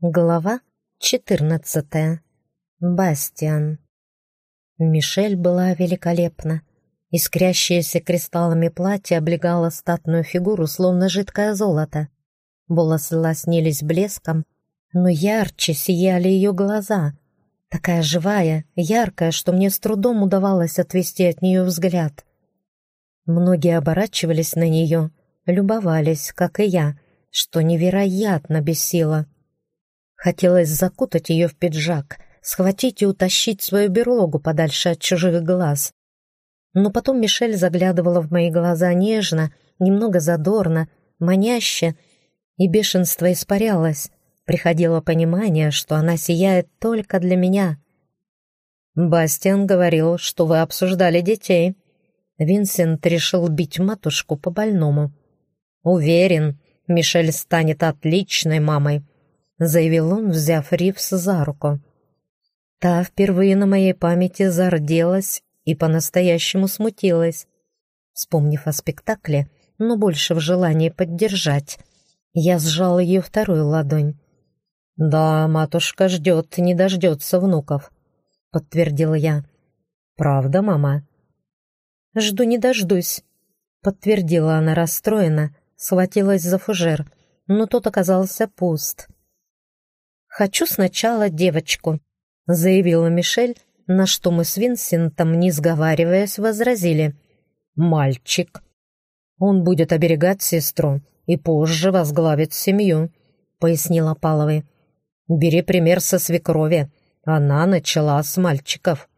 Глава 14. Бастиан. Мишель была великолепна. Искрящееся кристаллами платье облегало статную фигуру, словно жидкое золото. Волосы лоснились блеском, но ярче сияли ее глаза. Такая живая, яркая, что мне с трудом удавалось отвести от нее взгляд. Многие оборачивались на нее, любовались, как и я, что невероятно бесило. Хотелось закутать ее в пиджак, схватить и утащить свою берлогу подальше от чужих глаз. Но потом Мишель заглядывала в мои глаза нежно, немного задорно, маняще, и бешенство испарялось. Приходило понимание, что она сияет только для меня. «Бастиан говорил, что вы обсуждали детей». Винсент решил бить матушку по больному. «Уверен, Мишель станет отличной мамой», — заявил он, взяв Ривс за руку. Та впервые на моей памяти зарделась и по-настоящему смутилась. Вспомнив о спектакле, но больше в желании поддержать, я сжал ее вторую ладонь. «Да, матушка ждет, не дождется внуков», — подтвердила я. «Правда, мама?» «Жду не дождусь», — подтвердила она расстроенно, схватилась за фужер, но тот оказался пуст. «Хочу сначала девочку», — заявила Мишель, на что мы с Винсентом, не сговариваясь, возразили. «Мальчик. Он будет оберегать сестру и позже возглавит семью», — пояснила Паловой. «Бери пример со свекрови. Она начала с мальчиков».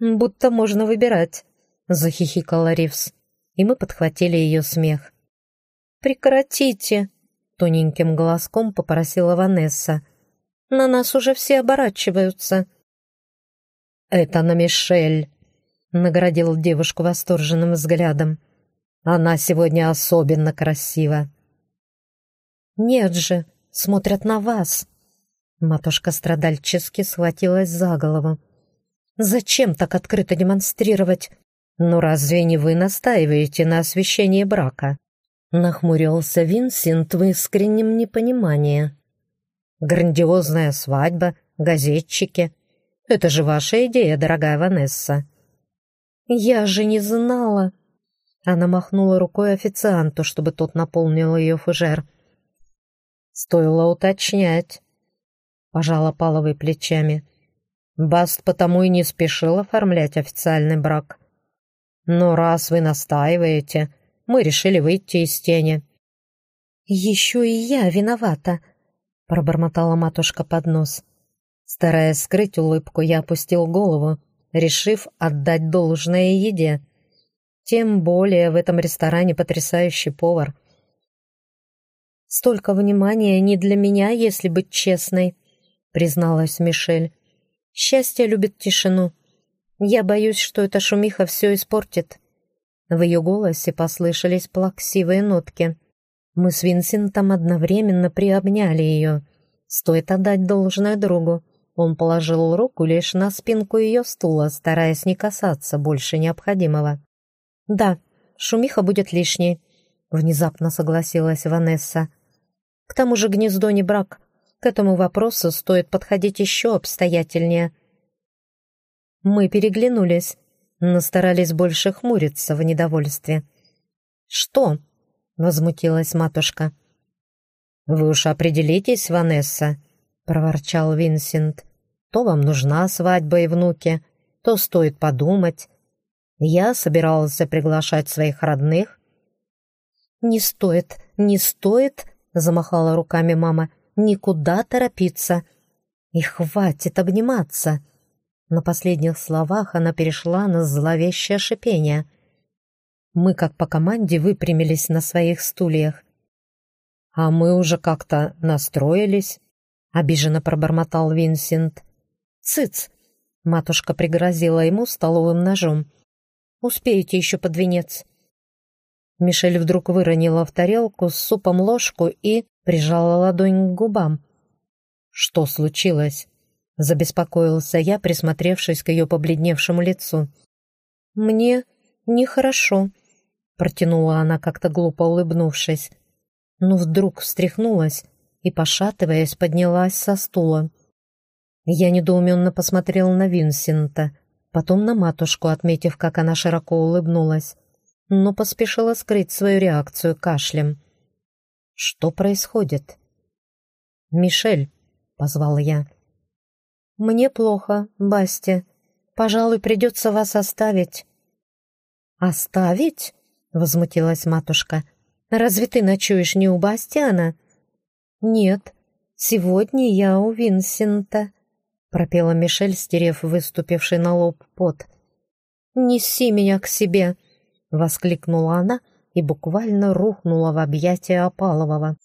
«Будто можно выбирать», — захихикала Ривс, и мы подхватили ее смех. «Прекратите!» — тоненьким голоском попросила Ванесса. На нас уже все оборачиваются». «Это на Мишель», — наградил девушку восторженным взглядом. «Она сегодня особенно красива». «Нет же, смотрят на вас». Матушка страдальчески схватилась за голову. «Зачем так открыто демонстрировать? Ну разве не вы настаиваете на освящении брака?» Нахмурился Винсент в искреннем непонимании. Грандиозная свадьба, газетчики. Это же ваша идея, дорогая Ванесса». «Я же не знала». Она махнула рукой официанту, чтобы тот наполнил ее фужер. «Стоило уточнять», — пожала Паловой плечами. «Баст потому и не спешил оформлять официальный брак. Но раз вы настаиваете, мы решили выйти из тени». «Еще и я виновата», пробормотала матушка под нос. Стараясь скрыть улыбку, я опустил голову, решив отдать должное еде. Тем более в этом ресторане потрясающий повар. «Столько внимания не для меня, если быть честной», — призналась Мишель. «Счастье любит тишину. Я боюсь, что эта шумиха все испортит». В ее голосе послышались плаксивые нотки. Мы с Винсентом одновременно приобняли ее. Стоит отдать должное другу. Он положил руку лишь на спинку ее стула, стараясь не касаться больше необходимого. «Да, шумиха будет лишней», — внезапно согласилась Ванесса. «К тому же гнездо не брак. К этому вопросу стоит подходить еще обстоятельнее». Мы переглянулись, но старались больше хмуриться в недовольстве. «Что?» Возмутилась матушка. «Вы уж определитесь, Ванесса», — проворчал Винсент. «То вам нужна свадьба и внуки, то стоит подумать. Я собирался приглашать своих родных». «Не стоит, не стоит», — замахала руками мама, — «никуда торопиться. И хватит обниматься». На последних словах она перешла на зловещее шипение — мы как по команде выпрямились на своих стульях. «А мы уже как-то настроились», — обиженно пробормотал Винсент. «Цыц!» — матушка пригрозила ему столовым ножом. «Успеете еще под венец». Мишель вдруг выронила в тарелку с супом ложку и прижала ладонь к губам. «Что случилось?» — забеспокоился я, присмотревшись к ее побледневшему лицу. «Мне нехорошо», Протянула она как-то глупо улыбнувшись. Но вдруг встряхнулась и пошатываясь, поднялась со стула. Я недоуменно посмотрел на Винсента, потом на матушку, отметив, как она широко улыбнулась, но поспешила скрыть свою реакцию кашлем. «Что происходит?» «Мишель», — позвал я. «Мне плохо, Басти. Пожалуй, придется вас оставить». «Оставить?» — возмутилась матушка. «Разве ты ночуешь не у Бастиана?» «Нет, сегодня я у Винсента», — пропела Мишель, стерев выступивший на лоб пот. «Неси меня к себе!» — воскликнула она и буквально рухнула в объятия Опалового.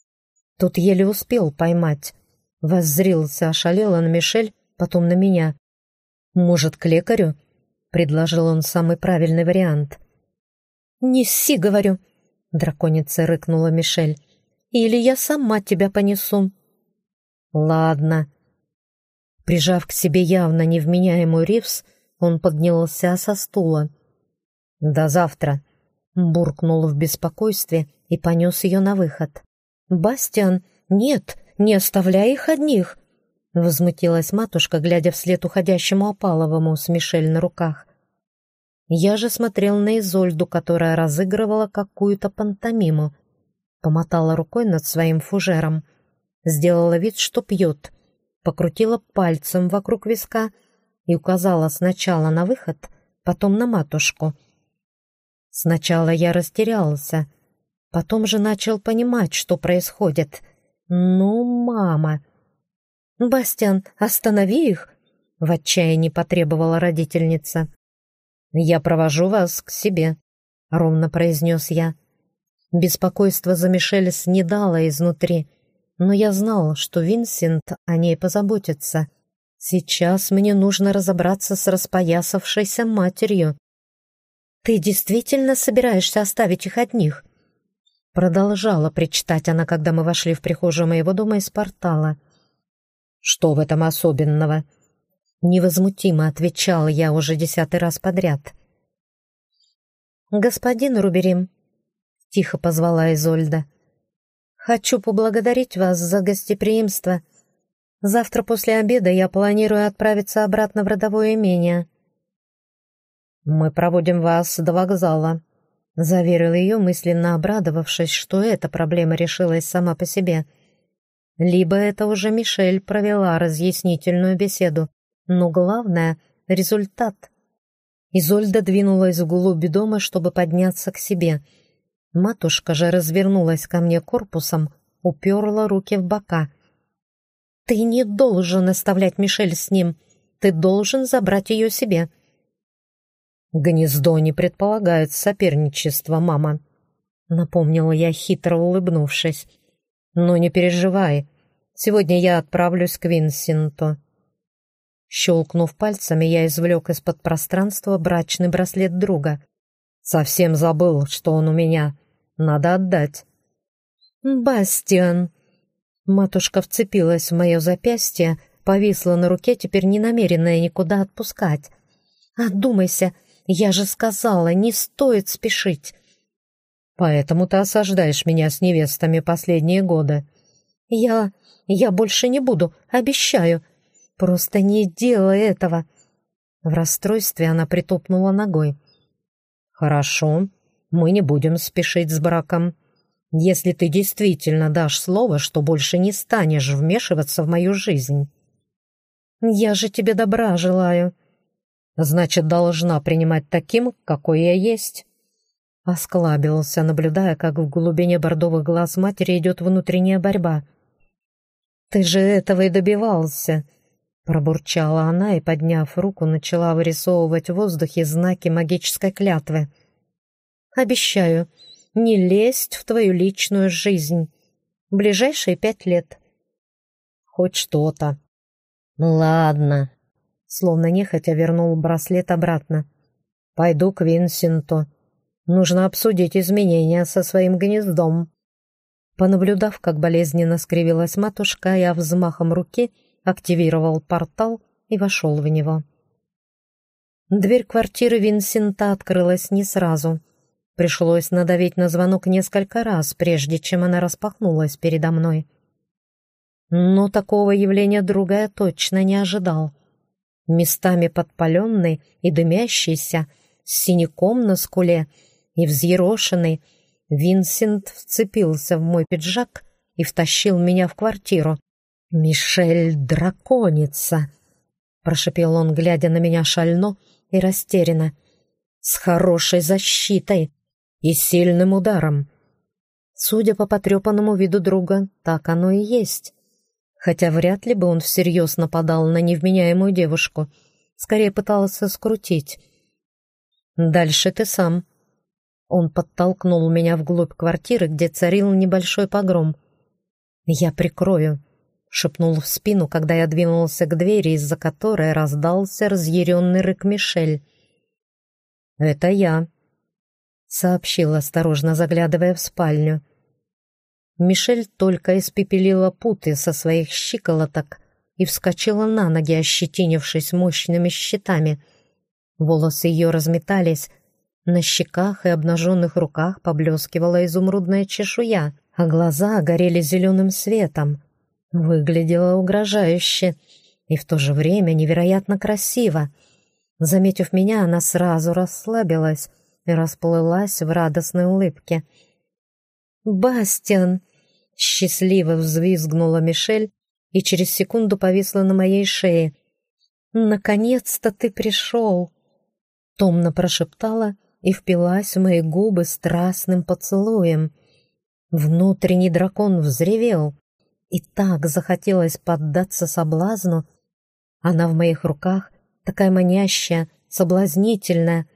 Тут еле успел поймать. Воззрился ошалело на Мишель, потом на меня. «Может, к лекарю?» — предложил он самый правильный вариант. «Неси, говорю!» — драконица рыкнула Мишель. «Или я сама тебя понесу». «Ладно». Прижав к себе явно невменяемую Ривс, он поднялся со стула. «До завтра», — буркнул в беспокойстве и понес ее на выход. «Бастиан, нет, не оставляй их одних!» Возмутилась матушка, глядя вслед уходящему Опаловому с Мишель на руках. Я же смотрел на Изольду, которая разыгрывала какую-то пантомиму. Помотала рукой над своим фужером. Сделала вид, что пьет. Покрутила пальцем вокруг виска и указала сначала на выход, потом на матушку. Сначала я растерялся, потом же начал понимать, что происходит. «Ну, мама!» «Бастиан, останови их!» — в отчаянии потребовала родительница. «Я провожу вас к себе», — ровно произнес я. Беспокойство за Мишель снедало изнутри, но я знал, что Винсент о ней позаботится. Сейчас мне нужно разобраться с распоясавшейся матерью. «Ты действительно собираешься оставить их одних?» Продолжала причитать она, когда мы вошли в прихожую моего дома из портала. «Что в этом особенного?» Невозмутимо отвечал я уже десятый раз подряд. «Господин Руберим», — тихо позвала Изольда, — «хочу поблагодарить вас за гостеприимство. Завтра после обеда я планирую отправиться обратно в родовое имение». «Мы проводим вас до вокзала», — заверил ее, мысленно обрадовавшись, что эта проблема решилась сама по себе. Либо это уже Мишель провела разъяснительную беседу, но главное — результат. Изольда двинулась вглубь дома, чтобы подняться к себе. Матушка же развернулась ко мне корпусом, уперла руки в бока. «Ты не должен оставлять Мишель с ним. Ты должен забрать ее себе». «Гнездо не предполагает соперничества, мама», — напомнила я, хитро улыбнувшись. «Но не переживай. Сегодня я отправлюсь к Винсенту. Щелкнув пальцами, я извлек из-под пространства брачный браслет друга. Совсем забыл, что он у меня. Надо отдать. «Бастиан!» Матушка вцепилась в мое запястье, повисла на руке, теперь не намеренная никуда отпускать. «Отдумайся, я же сказала, не стоит спешить!» «Поэтому ты осаждаешь меня с невестами последние годы». «Я... я больше не буду, обещаю!» Просто не делай этого!» В расстройстве она притопнула ногой. «Хорошо, мы не будем спешить с браком. Если ты действительно дашь слово, что больше не станешь вмешиваться в мою жизнь». «Я же тебе добра желаю». «Значит, должна принимать таким, какой я есть». Осклабился, наблюдая, как в глубине бордовых глаз матери идет внутренняя борьба. «Ты же этого и добивался», Пробурчала она и, подняв руку, начала вырисовывать в воздухе знаки магической клятвы. «Обещаю, не лезть в твою личную жизнь. Ближайшие пять лет». «Хоть что-то». «Ладно», — словно нехотя вернул браслет обратно. «Пойду к Винсенту. Нужно обсудить изменения со своим гнездом». Понаблюдав, как болезненно скривилась матушка, я взмахом руки — активировал портал и вошел в него. Дверь квартиры Винсента открылась не сразу. Пришлось надавить на звонок несколько раз, прежде чем она распахнулась передо мной. Но такого явления друга я точно не ожидал. Местами подпаленный и дымящийся, с синяком на скуле и взъерошенный, Винсент вцепился в мой пиджак и втащил меня в квартиру. «Мишель драконица!» — прошепел он, глядя на меня шально и растерянно. «С хорошей защитой и сильным ударом». Судя по потрепанному виду друга, так оно и есть. Хотя вряд ли бы он всерьез нападал на невменяемую девушку. Скорее пытался скрутить. «Дальше ты сам». Он подтолкнул меня вглубь квартиры, где царил небольшой погром. «Я прикрою», — шепнул в спину, когда я двинулся к двери, из-за которой раздался разъяренный рык Мишель. «Это я», — сообщил, осторожно заглядывая в спальню. Мишель только испепелила путы со своих щиколоток и вскочила на ноги, ощетинившись мощными щитами. Волосы ее разметались, на щеках и обнаженных руках поблескивала изумрудная чешуя, а глаза горели зеленым светом. Выглядела угрожающе и в то же время невероятно красиво. Заметив меня, она сразу расслабилась и расплылась в радостной улыбке. «Бастиан!» — счастливо взвизгнула Мишель и через секунду повисла на моей шее. «Наконец-то ты пришел!» Томно прошептала и впилась в мои губы страстным поцелуем. Внутренний дракон взревел, и так захотелось поддаться соблазну. Она в моих руках, такая манящая, соблазнительная.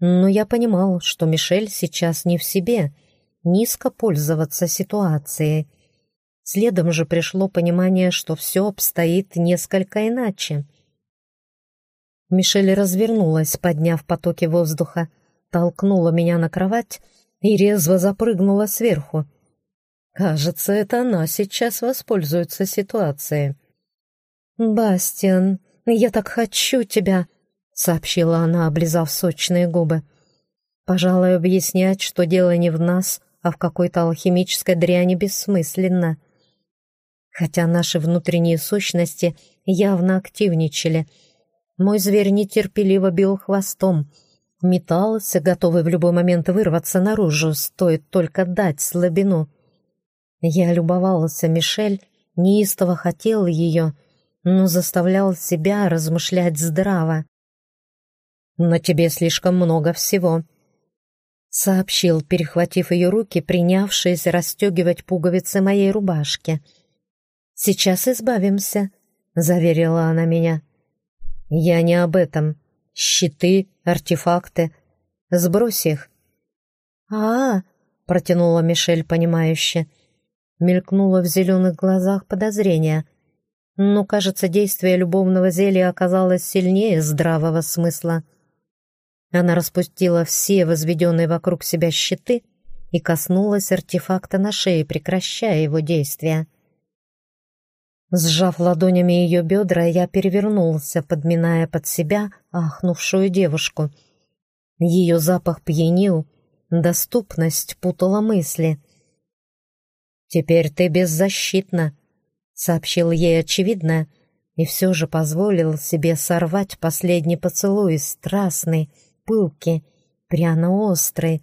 Но я понимал, что Мишель сейчас не в себе, низко пользоваться ситуацией. Следом же пришло понимание, что все обстоит несколько иначе. Мишель развернулась, подняв потоки воздуха, толкнула меня на кровать и резво запрыгнула сверху. Кажется, это она сейчас воспользуется ситуацией. «Бастиан, я так хочу тебя!» — сообщила она, облизав сочные губы. «Пожалуй, объяснять, что дело не в нас, а в какой-то алхимической дряни бессмысленно. Хотя наши внутренние сущности явно активничали — мой зверь нетерпеливо бил хвостом, метался, готовый в любой момент вырваться наружу, стоит только дать слабину. Я любовался Мишель, неистово хотел ее, но заставлял себя размышлять здраво. «На тебе слишком много всего», — сообщил, перехватив ее руки, принявшись расстегивать пуговицы моей рубашки. «Сейчас избавимся», — заверила она меня. «Я не об этом. Щиты, артефакты. Сбрось их». «А-а-а!» — протянула Мишель, понимающе. Мелькнуло в зеленых глазах подозрение. Но, кажется, действие любовного зелья оказалось сильнее здравого смысла. Она распустила все возведенные вокруг себя щиты и коснулась артефакта на шее, прекращая его действие. Сжав ладонями ее бедра, я перевернулся, подминая под себя ахнувшую девушку. Ее запах пьянил, доступность путала мысли. «Теперь ты беззащитна», — сообщил ей очевидно, и все же позволил себе сорвать последний поцелуй, страстный, пылкий, пряно-острый.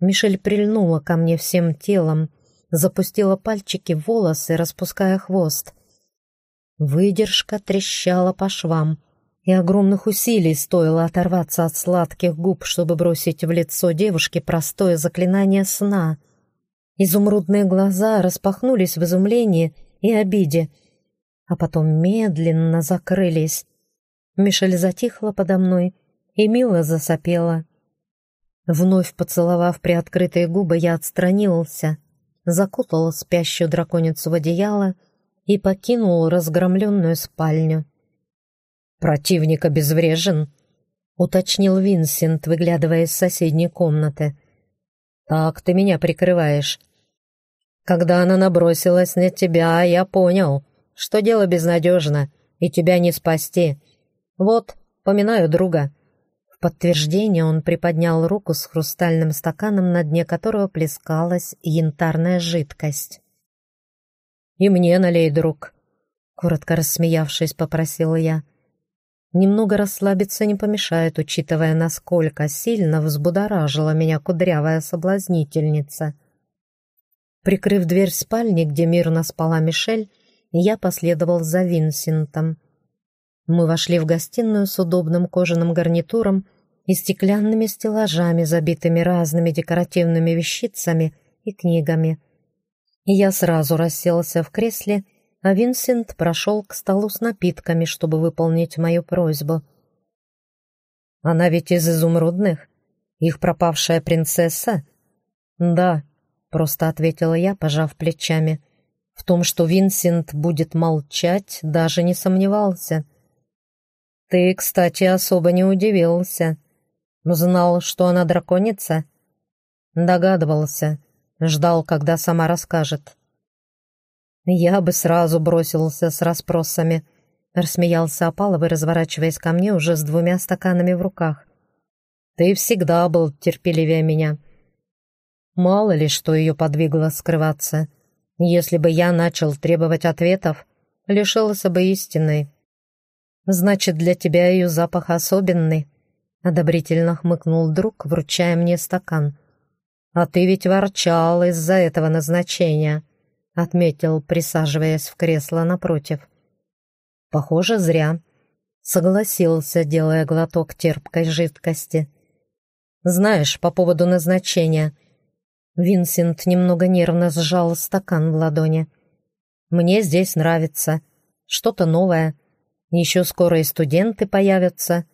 Мишель прильнула ко мне всем телом, запустила пальчики в волосы, распуская хвост. Выдержка трещала по швам, и огромных усилий стоило оторваться от сладких губ, чтобы бросить в лицо девушки простое заклинание сна. Изумрудные глаза распахнулись в изумлении и обиде, а потом медленно закрылись. Мишель затихла подо мной и мило засопела. Вновь поцеловав приоткрытые губы, я отстранился — закутал спящую драконицу в одеяло и покинул разгромленную спальню. «Противник обезврежен», — уточнил Винсент, выглядывая из соседней комнаты. «Так ты меня прикрываешь. Когда она набросилась на тебя, я понял, что дело безнадежно, и тебя не спасти. Вот, поминаю друга». В подтверждение он приподнял руку с хрустальным стаканом, на дне которого плескалась янтарная жидкость. «И мне налей, друг», — коротко рассмеявшись, попросила я. Немного расслабиться не помешает, учитывая, насколько сильно взбудоражила меня кудрявая соблазнительница. Прикрыв дверь спальни, где мирно спала Мишель, я последовал за Винсентом. Мы вошли в гостиную с удобным кожаным гарнитуром и стеклянными стеллажами, забитыми разными декоративными вещицами и книгами. Я сразу расселся в кресле, а Винсент прошел к столу с напитками, чтобы выполнить мою просьбу. «Она ведь из изумрудных? Их пропавшая принцесса?» «Да», — просто ответила я, пожав плечами. В том, что Винсент будет молчать, даже не сомневался. «Ты, кстати, особо не удивился. Знал, что она драконица?» «Догадывался. Ждал, когда сама расскажет». «Я бы сразу бросился с расспросами», — рассмеялся Апаловый, разворачиваясь ко мне уже с двумя стаканами в руках. «Ты всегда был терпеливее меня. Мало ли, что ее подвигло скрываться. Если бы я начал требовать ответов, лишился бы истины. Значит, для тебя ее запах особенный, одобрительно хмыкнул друг, вручая мне стакан. А ты ведь ворчал из-за этого назначения, отметил, присаживаясь в кресло напротив. Похоже, зря. Согласился, делая глоток терпкой жидкости. Знаешь, по поводу назначения — Винсент немного нервно сжал стакан в ладони. «Мне здесь нравится. Что-то новое. Еще скоро и студенты появятся.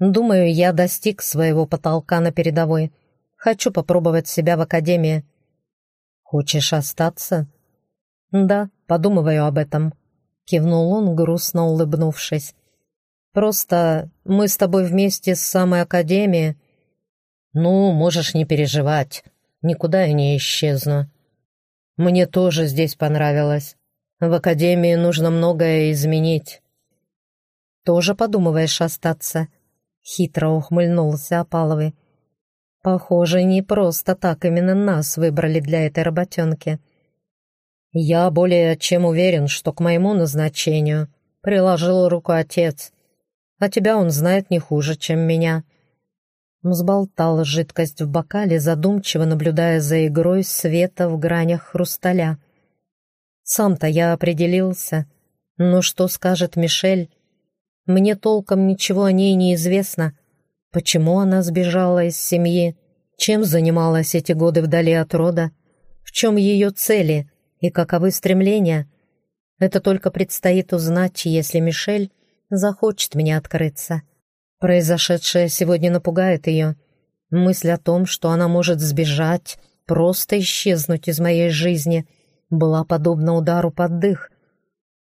Думаю, я достиг своего потолка на передовой. Хочу попробовать себя в академии». «Хочешь остаться?» «Да, подумываю об этом», — кивнул он, грустно улыбнувшись. «Просто мы с тобой вместе с самой академией...» «Ну, можешь не переживать никуда я не исчезну. Мне тоже здесь понравилось. В академии нужно многое изменить. Тоже подумываешь остаться? Хитро ухмыльнулся Опаловый. Похоже, не просто так именно нас выбрали для этой работенки. Я более чем уверен, что к моему назначению приложил руку отец, а тебя он знает не хуже, чем меня. Взболтал жидкость в бокале, задумчиво наблюдая за игрой света в гранях хрусталя. Сам-то я определился. Но что скажет Мишель? Мне толком ничего о ней не известно. Почему она сбежала из семьи? Чем занималась эти годы вдали от рода? В чем ее цели и каковы стремления? Это только предстоит узнать, если Мишель захочет мне открыться. Произошедшее сегодня напугает ее. Мысль о том, что она может сбежать, просто исчезнуть из моей жизни, была подобна удару под дых.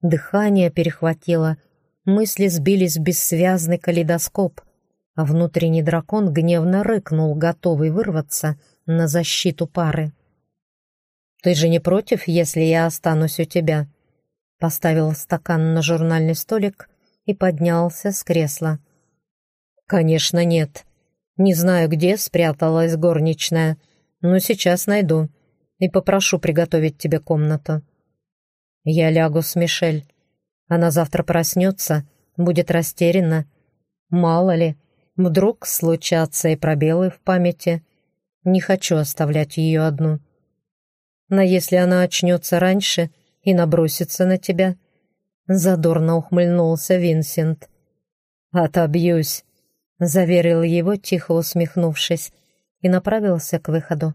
Дыхание перехватило, мысли сбились в бессвязный калейдоскоп, а внутренний дракон гневно рыкнул, готовый вырваться на защиту пары. «Ты же не против, если я останусь у тебя?» Поставил стакан на журнальный столик и поднялся с кресла. «Конечно, нет. Не знаю, где спряталась горничная, но сейчас найду и попрошу приготовить тебе комнату. Я лягу с Мишель. Она завтра проснется, будет растеряна. Мало ли, вдруг случатся и пробелы в памяти. Не хочу оставлять ее одну. Но если она очнется раньше и набросится на тебя...» Задорно ухмыльнулся Винсент. «Отобьюсь заверил его, тихо усмехнувшись, и направился к выходу.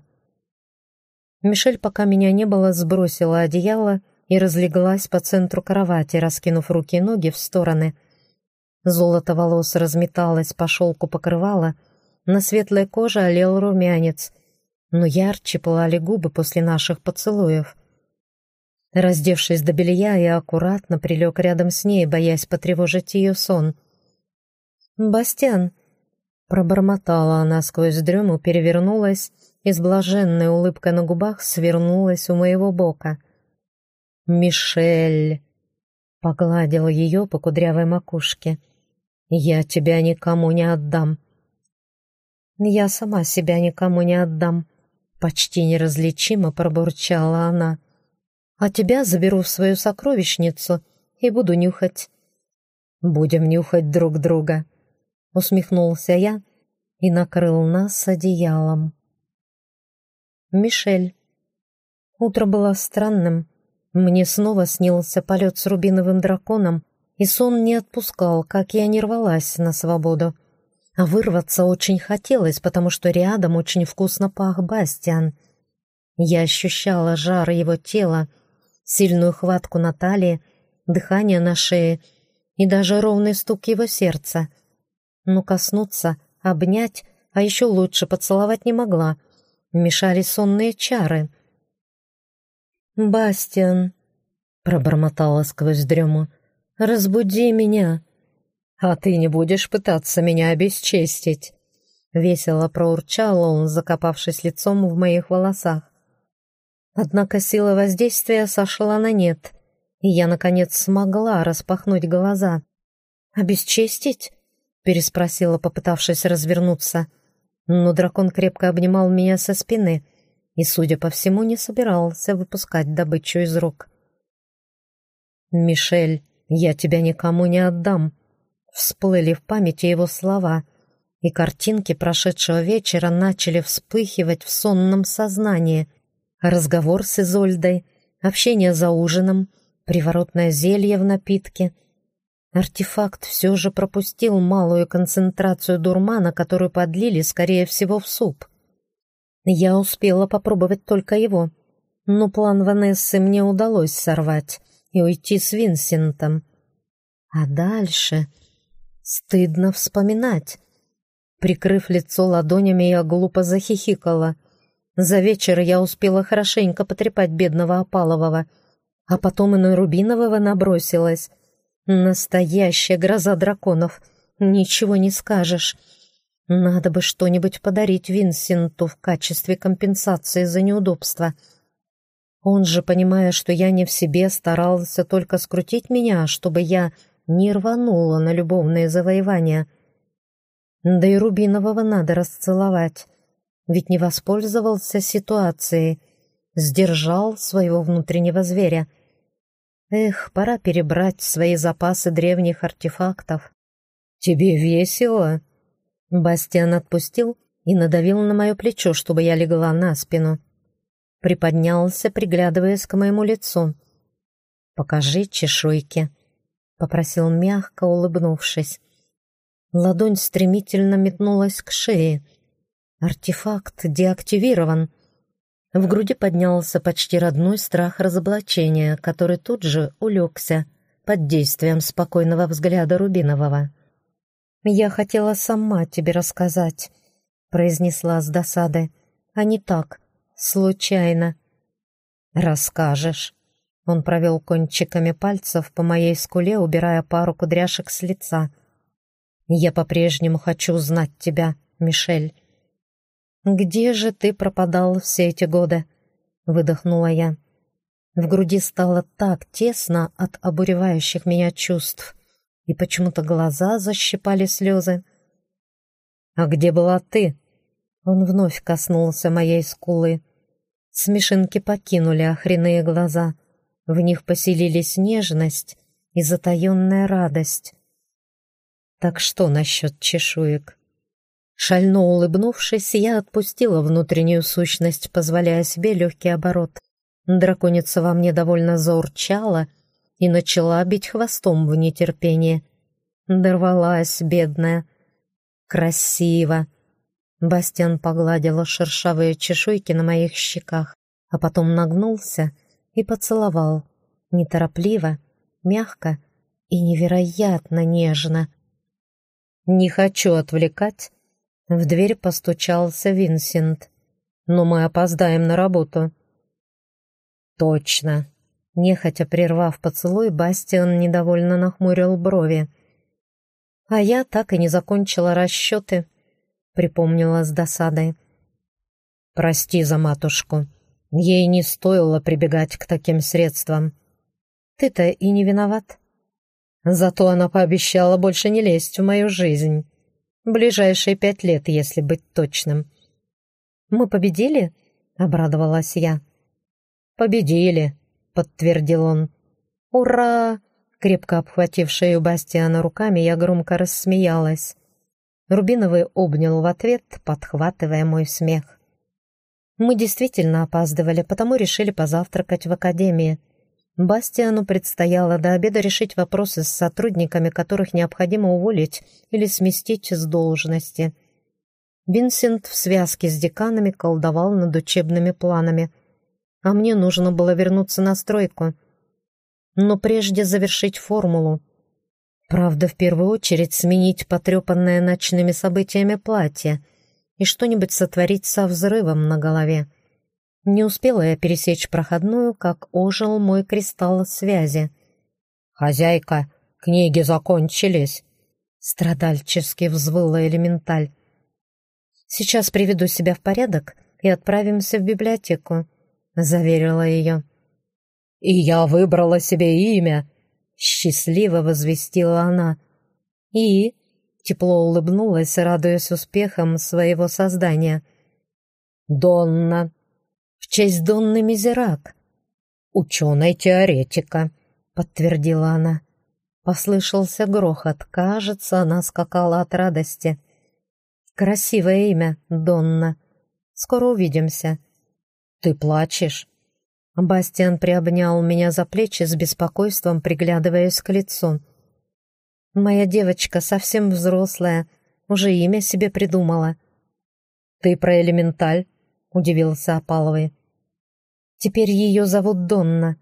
Мишель, пока меня не было, сбросила одеяло и разлеглась по центру кровати, раскинув руки и ноги в стороны. Золото волос разметалось по шелку покрывала, на светлой коже олел румянец, но ярче пылали губы после наших поцелуев. Раздевшись до белья, я аккуратно прилег рядом с ней, боясь потревожить ее сон — «Бастиан!» Пробормотала она сквозь дрему, перевернулась и с блаженной улыбкой на губах свернулась у моего бока. «Мишель!» Погладил ее по кудрявой макушке. «Я тебя никому не отдам!» «Я сама себя никому не отдам!» Почти неразличимо пробурчала она. а тебя заберу в свою сокровищницу и буду нюхать». «Будем нюхать друг друга», — усмехнулся я и накрыл нас одеялом. Мишель. Утро было странным. Мне снова снился полет с рубиновым драконом, и сон не отпускал, как я не рвалась на свободу. А вырваться очень хотелось, потому что рядом очень вкусно пах Бастиан. Я ощущала жар его тела, сильную хватку на талии, дыхание на шее и даже ровный стук его сердца. Но коснуться, обнять, а еще лучше поцеловать не могла. Мешали сонные чары. «Бастиан», — пробормотала сквозь дрему, — «разбуди меня». «А ты не будешь пытаться меня обесчестить?» Весело проурчал он, закопавшись лицом в моих волосах. Однако сила воздействия сошла на нет, и я, наконец, смогла распахнуть глаза. «Обесчестить?» — переспросила, попытавшись развернуться. Но дракон крепко обнимал меня со спины и, судя по всему, не собирался выпускать добычу из рук. «Мишель, я тебя никому не отдам», — всплыли в памяти его слова, и картинки прошедшего вечера начали вспыхивать в сонном сознании. Разговор с Изольдой, общение за ужином, приворотное зелье в напитке — Артефакт все же пропустил малую концентрацию дурмана, которую подлили, скорее всего, в суп. Я успела попробовать только его, но план Ванессы мне удалось сорвать и уйти с Винсентом. А дальше... Стыдно вспоминать. Прикрыв лицо ладонями, я глупо захихикала. За вечер я успела хорошенько потрепать бедного Опалового, а потом и на Рубинового набросилась — Настоящая гроза драконов. Ничего не скажешь. Надо бы что-нибудь подарить Винсенту в качестве компенсации за неудобства. Он же, понимая, что я не в себе, старался только скрутить меня, чтобы я не рванула на любовные завоевания. Да и Рубинового надо расцеловать, ведь не воспользовался ситуацией, сдержал своего внутреннего зверя — Эх, пора перебрать свои запасы древних артефактов. «Тебе весело?» Бастиан отпустил и надавил на мое плечо, чтобы я легла на спину. Приподнялся, приглядываясь к моему лицу. «Покажи чешуйки», — попросил мягко, улыбнувшись. Ладонь стремительно метнулась к шее. Артефакт деактивирован — в груди поднялся почти родной страх разоблачения, который тут же улегся под действием спокойного взгляда Рубинового. «Я хотела сама тебе рассказать», — произнесла с досадой, — «а не так, случайно». «Расскажешь». Он провел кончиками пальцев по моей скуле, убирая пару кудряшек с лица. «Я по-прежнему хочу знать тебя, Мишель. «Где же ты пропадал все эти годы?» — выдохнула я. В груди стало так тесно от обуревающих меня чувств, и почему-то глаза защипали слезы. «А где была ты?» Он вновь коснулся моей скулы. Смешинки покинули охренные глаза. В них поселились нежность и затаенная радость. «Так что насчет чешуек?» Шально улыбнувшись, я отпустила внутреннюю сущность, позволяя себе легкий оборот. Драконица во мне довольно заурчала и начала бить хвостом в нетерпении. Дорвалась, бедная. Красиво. Бастиан погладила шершавые чешуйки на моих щеках, а потом нагнулся и поцеловал. Неторопливо, мягко и невероятно нежно. «Не хочу отвлекать», в дверь постучался Винсент. «Но мы опоздаем на работу». «Точно». Нехотя прервав поцелуй, Бастиан недовольно нахмурил брови. «А я так и не закончила расчеты», — припомнила с досадой. «Прости за матушку. Ей не стоило прибегать к таким средствам. Ты-то и не виноват. Зато она пообещала больше не лезть в мою жизнь». Ближайшие пять лет, если быть точным. «Мы победили?» — обрадовалась я. «Победили», — подтвердил он. «Ура!» Крепко обхватив шею Бастиана руками, я громко рассмеялась. Рубиновый обнял в ответ, подхватывая мой смех. Мы действительно опаздывали, потому решили позавтракать в академии. Бастиану предстояло до обеда решить вопросы с сотрудниками, которых необходимо уволить или сместить с должности. Винсент в связке с деканами колдовал над учебными планами, а мне нужно было вернуться на стройку — но прежде завершить формулу. Правда, в первую очередь сменить потрепанное ночными событиями платье и что-нибудь сотворить со взрывом на голове. Не успела я пересечь проходную, как ожил мой кристалл связи. «Хозяйка, книги закончились!» Страдальчески взвыла элементаль. «Сейчас приведу себя в порядок и отправимся в библиотеку», — заверила ее. «И я выбрала себе имя!» — счастливо возвестила она. «И?» — тепло улыбнулась, радуясь успехам своего создания. «Донна!» «В честь Донны Мизерак!» «Ученый-теоретика!» — подтвердила она. Послышался грохот. Кажется, она скакала от радости. «Красивое имя, Донна. Скоро увидимся». «Ты плачешь?» Бастиан приобнял меня за плечи с беспокойством, приглядываясь к лицу. «Моя девочка совсем взрослая, уже имя себе придумала». «Ты про элементаль?» — удивился Опаловый. «Теперь ее зовут Донна,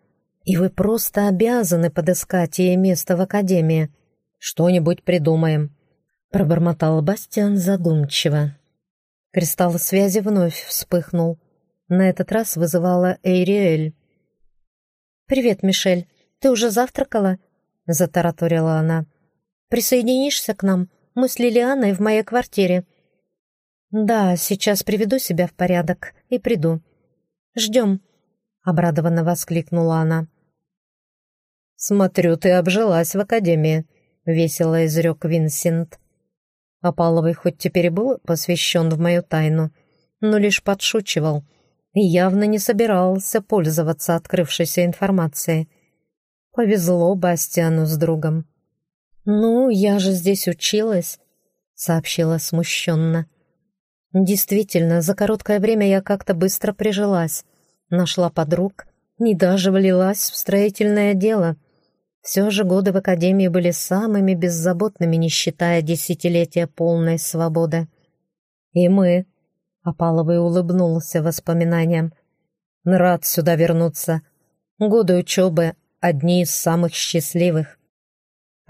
и вы просто обязаны подыскать ей место в академии. Что-нибудь придумаем», — пробормотал Бастиан задумчиво. Кристалл связи вновь вспыхнул. На этот раз вызывала Эйриэль. «Привет, Мишель. Ты уже завтракала?» — затараторила она. «Присоединишься к нам? Мы с Лилианой в моей квартире». «Да, сейчас приведу себя в порядок и приду. Ждем», — обрадованно воскликнула она. «Смотрю, ты обжилась в академии», — весело изрек Винсент. Опаловый хоть теперь и был посвящен в мою тайну, но лишь подшучивал — и явно не собирался пользоваться открывшейся информацией. Повезло Бастиану с другом. «Ну, я же здесь училась», — сообщила смущенно. «Действительно, за короткое время я как-то быстро прижилась, нашла подруг, не даже влилась в строительное дело. Все же годы в академии были самыми беззаботными, не считая десятилетия полной свободы. И мы, Опаловый улыбнулся воспоминаниям. «Рад сюда вернуться. Годы учебы — одни из самых счастливых.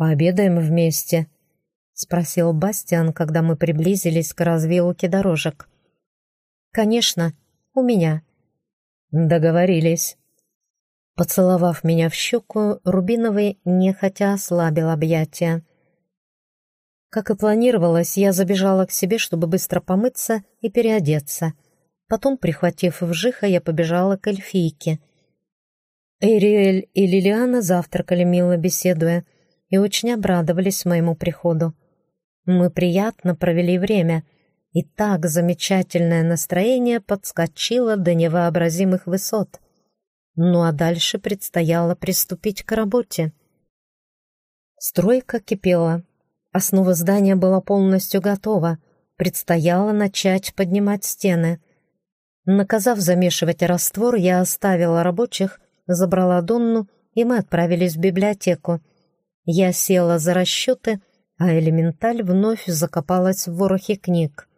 Пообедаем вместе?» — спросил Бастиан, когда мы приблизились к развилке дорожек. «Конечно, у меня». «Договорились». Поцеловав меня в щеку, Рубиновый нехотя ослабил объятия. Как и планировалось, я забежала к себе, чтобы быстро помыться и переодеться. Потом, прихватив вжиха, я побежала к эльфийке. Эриэль и Лилиана завтракали, мило беседуя, и очень обрадовались моему приходу. Мы приятно провели время, и так замечательное настроение подскочило до невообразимых высот. Ну а дальше предстояло приступить к работе. Стройка кипела, Основа здания была полностью готова, предстояло начать поднимать стены. Наказав замешивать раствор, я оставила рабочих, забрала Донну, и мы отправились в библиотеку. Я села за расчеты, а элементаль вновь закопалась в ворохе книг.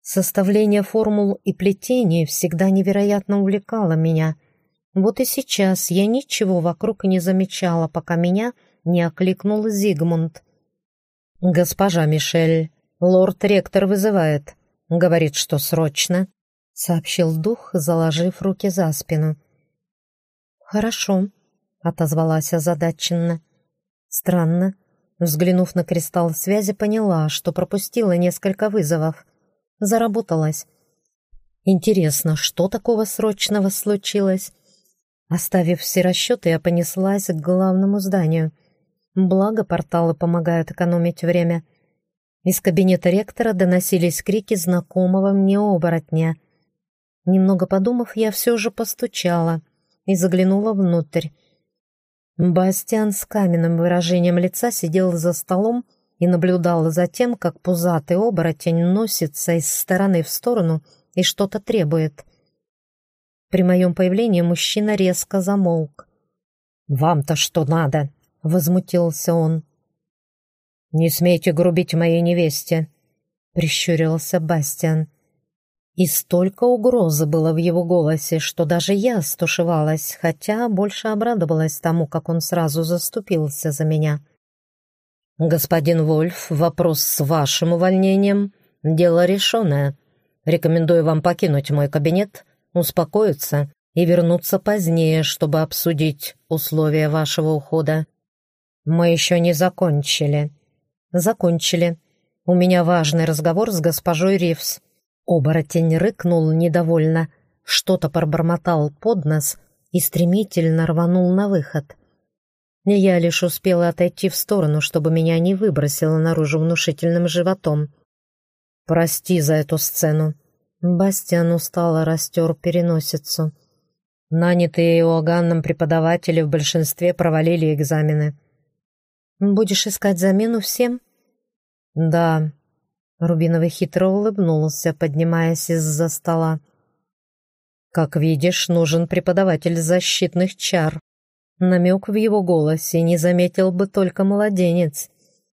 Составление формул и плетений всегда невероятно увлекало меня. Вот и сейчас я ничего вокруг не замечала, пока меня не окликнул Зигмунд. «Госпожа Мишель, лорд-ректор вызывает. Говорит, что срочно», — сообщил дух, заложив руки за спину. «Хорошо», — отозвалась озадаченно. «Странно». Взглянув на кристалл связи, поняла, что пропустила несколько вызовов. Заработалась. «Интересно, что такого срочного случилось?» Оставив все расчеты, я понеслась к главному зданию — Благо, порталы помогают экономить время. Из кабинета ректора доносились крики знакомого мне оборотня. Немного подумав, я все же постучала и заглянула внутрь. Бастиан с каменным выражением лица сидел за столом и наблюдал за тем, как пузатый оборотень носится из стороны в сторону и что-то требует. При моем появлении мужчина резко замолк. «Вам-то что надо?» — возмутился он. «Не смейте грубить моей невесте», — прищурился Бастиан. И столько угрозы было в его голосе, что даже я стушевалась, хотя больше обрадовалась тому, как он сразу заступился за меня. «Господин Вольф, вопрос с вашим увольнением — дело решенное. Рекомендую вам покинуть мой кабинет, успокоиться и вернуться позднее, чтобы обсудить условия вашего ухода. Мы еще не закончили». «Закончили. У меня важный разговор с госпожой Ривс». Оборотень рыкнул недовольно, что-то пробормотал под нос и стремительно рванул на выход. Я лишь успела отойти в сторону, чтобы меня не выбросило наружу внушительным животом. «Прости за эту сцену». Бастиан устало растер переносицу. Нанятые Иоганном преподаватели в большинстве провалили экзамены. «Будешь искать замену всем?» «Да, Рубиновый хитро улыбнулся, поднимаясь из-за стола. «Как видишь, нужен преподаватель защитных чар». Намек в его голосе не заметил бы только младенец.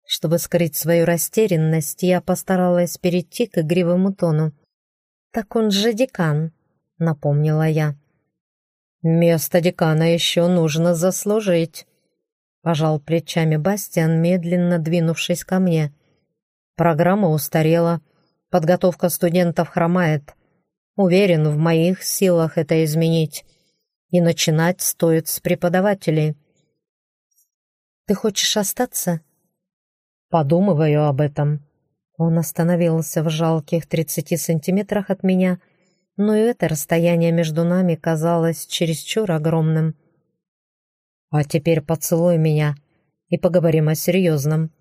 Чтобы скрыть свою растерянность, я постаралась перейти к игривому тону. «Так он же декан», — напомнила я. «Место декана еще нужно заслужить», — пожал плечами Бастиан, медленно двинувшись ко мне. Программа устарела, подготовка студентов хромает. Уверен, в моих силах это изменить. И начинать стоит с преподавателей. «Ты хочешь остаться?» «Подумываю об этом». Он остановился в жалких тридцати сантиметрах от меня, но и это расстояние между нами казалось чересчур огромным. «А теперь поцелуй меня и поговорим о серьезном».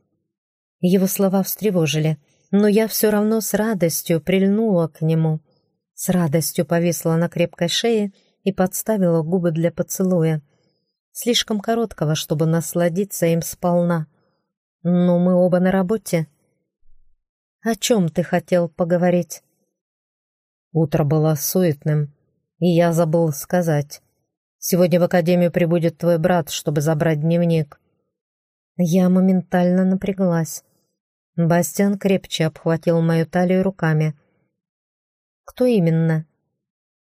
Его слова встревожили, но я все равно с радостью прильнула к нему. С радостью повисла на крепкой шее и подставила губы для поцелуя. Слишком короткого, чтобы насладиться им сполна. Но мы оба на работе. «О чем ты хотел поговорить?» Утро было суетным, и я забыл сказать. Сегодня в академию прибудет твой брат, чтобы забрать дневник. Я моментально напряглась. Бастиан крепче обхватил мою талию руками. «Кто именно?»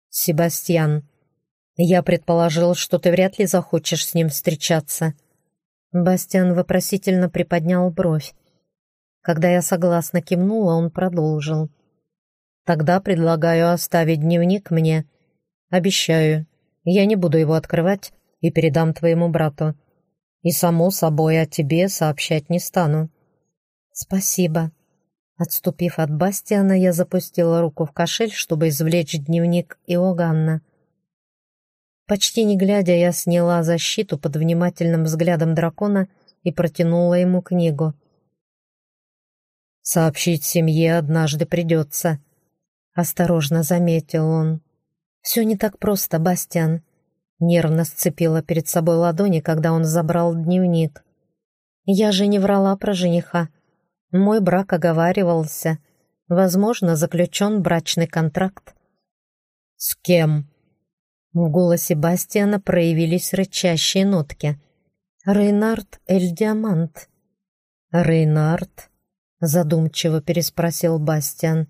«Себастьян. Я предположил, что ты вряд ли захочешь с ним встречаться». Бастиан вопросительно приподнял бровь. Когда я согласно кивнула, он продолжил. «Тогда предлагаю оставить дневник мне. Обещаю, я не буду его открывать и передам твоему брату. И, само собой, о тебе сообщать не стану». «Спасибо». Отступив от Бастиана, я запустила руку в кошель, чтобы извлечь дневник Иоганна. Почти не глядя, я сняла защиту под внимательным взглядом дракона и протянула ему книгу. «Сообщить семье однажды придется», — осторожно заметил он. «Все не так просто, Бастиан», — нервно сцепила перед собой ладони, когда он забрал дневник. «Я же не врала про жениха. Мой брак оговаривался. Возможно, заключен брачный контракт. «С кем?» В голосе Бастиана проявились рычащие нотки. «Рейнард Эль Диамант». «Рейнард?» — задумчиво переспросил Бастиан.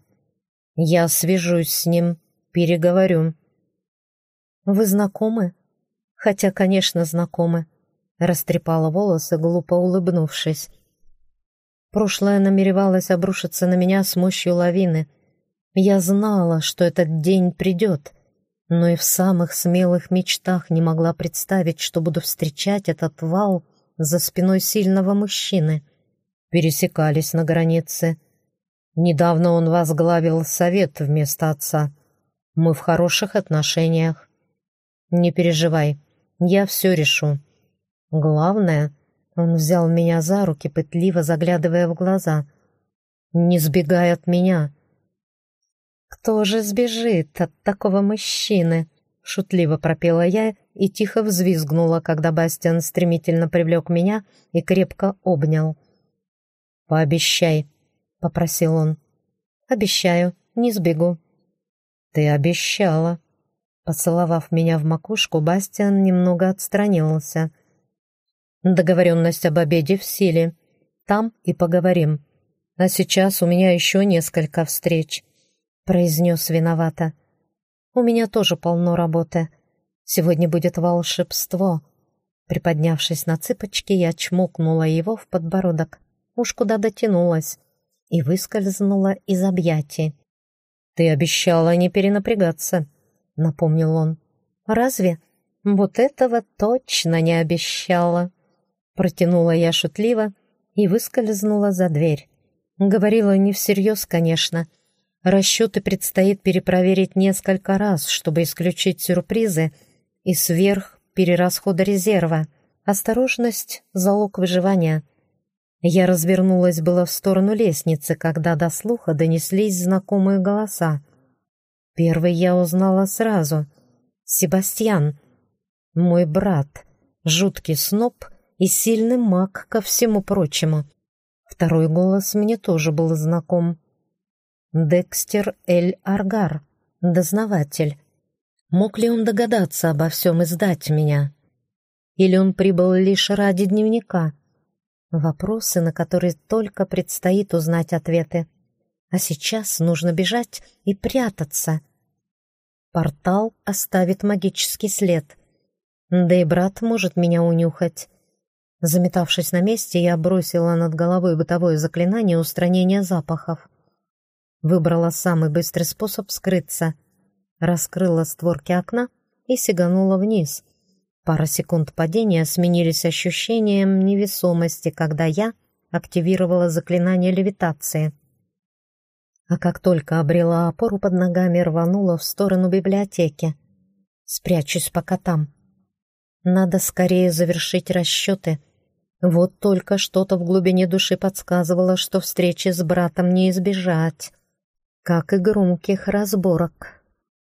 «Я свяжусь с ним, переговорю». «Вы знакомы?» «Хотя, конечно, знакомы», — растрепала волосы, глупо улыбнувшись. Прошлое намеревалось обрушиться на меня с мощью лавины. Я знала, что этот день придет, но и в самых смелых мечтах не могла представить, что буду встречать этот вал за спиной сильного мужчины. Пересекались на границе. Недавно он возглавил совет вместо отца. Мы в хороших отношениях. Не переживай, я все решу. Главное — он взял меня за руки, пытливо заглядывая в глаза. «Не сбегай от меня!» «Кто же сбежит от такого мужчины?» — шутливо пропела я и тихо взвизгнула, когда Бастиан стремительно привлек меня и крепко обнял. «Пообещай», — попросил он. «Обещаю, не сбегу». «Ты обещала». Поцеловав меня в макушку, Бастиан немного отстранился. «Договоренность об обеде в силе. Там и поговорим. А сейчас у меня еще несколько встреч», — произнес виновато. У меня тоже полно работы. Сегодня будет волшебство. Приподнявшись на цыпочки, я чмокнула его в подбородок. Уж куда дотянулась. И выскользнула из объятий. «Ты обещала не перенапрягаться», — напомнил он. «Разве? Вот этого точно не обещала». Протянула я шутливо и выскользнула за дверь. Говорила не всерьез, конечно, — Расчеты предстоит перепроверить несколько раз, чтобы исключить сюрпризы и сверх перерасхода резерва. Осторожность — залог выживания. Я развернулась было в сторону лестницы, когда до слуха донеслись знакомые голоса. Первый я узнала сразу. Себастьян. Мой брат. Жуткий сноб и сильный маг ко всему прочему. Второй голос мне тоже был знаком. Декстер Эль Аргар, дознаватель. Мог ли он догадаться обо всем и сдать меня? Или он прибыл лишь ради дневника? Вопросы, на которые только предстоит узнать ответы. А сейчас нужно бежать и прятаться. Портал оставит магический след. Да и брат может меня унюхать. Заметавшись на месте, я бросила над головой бытовое заклинание устранения запахов. Выбрала самый быстрый способ скрыться. Раскрыла створки окна и сиганула вниз. Пара секунд падения сменились ощущением невесомости, когда я активировала заклинание левитации. А как только обрела опору под ногами, рванула в сторону библиотеки. Спрячусь пока там. Надо скорее завершить расчеты. Вот только что-то в глубине души подсказывало, что встречи с братом не избежать как и громких разборок.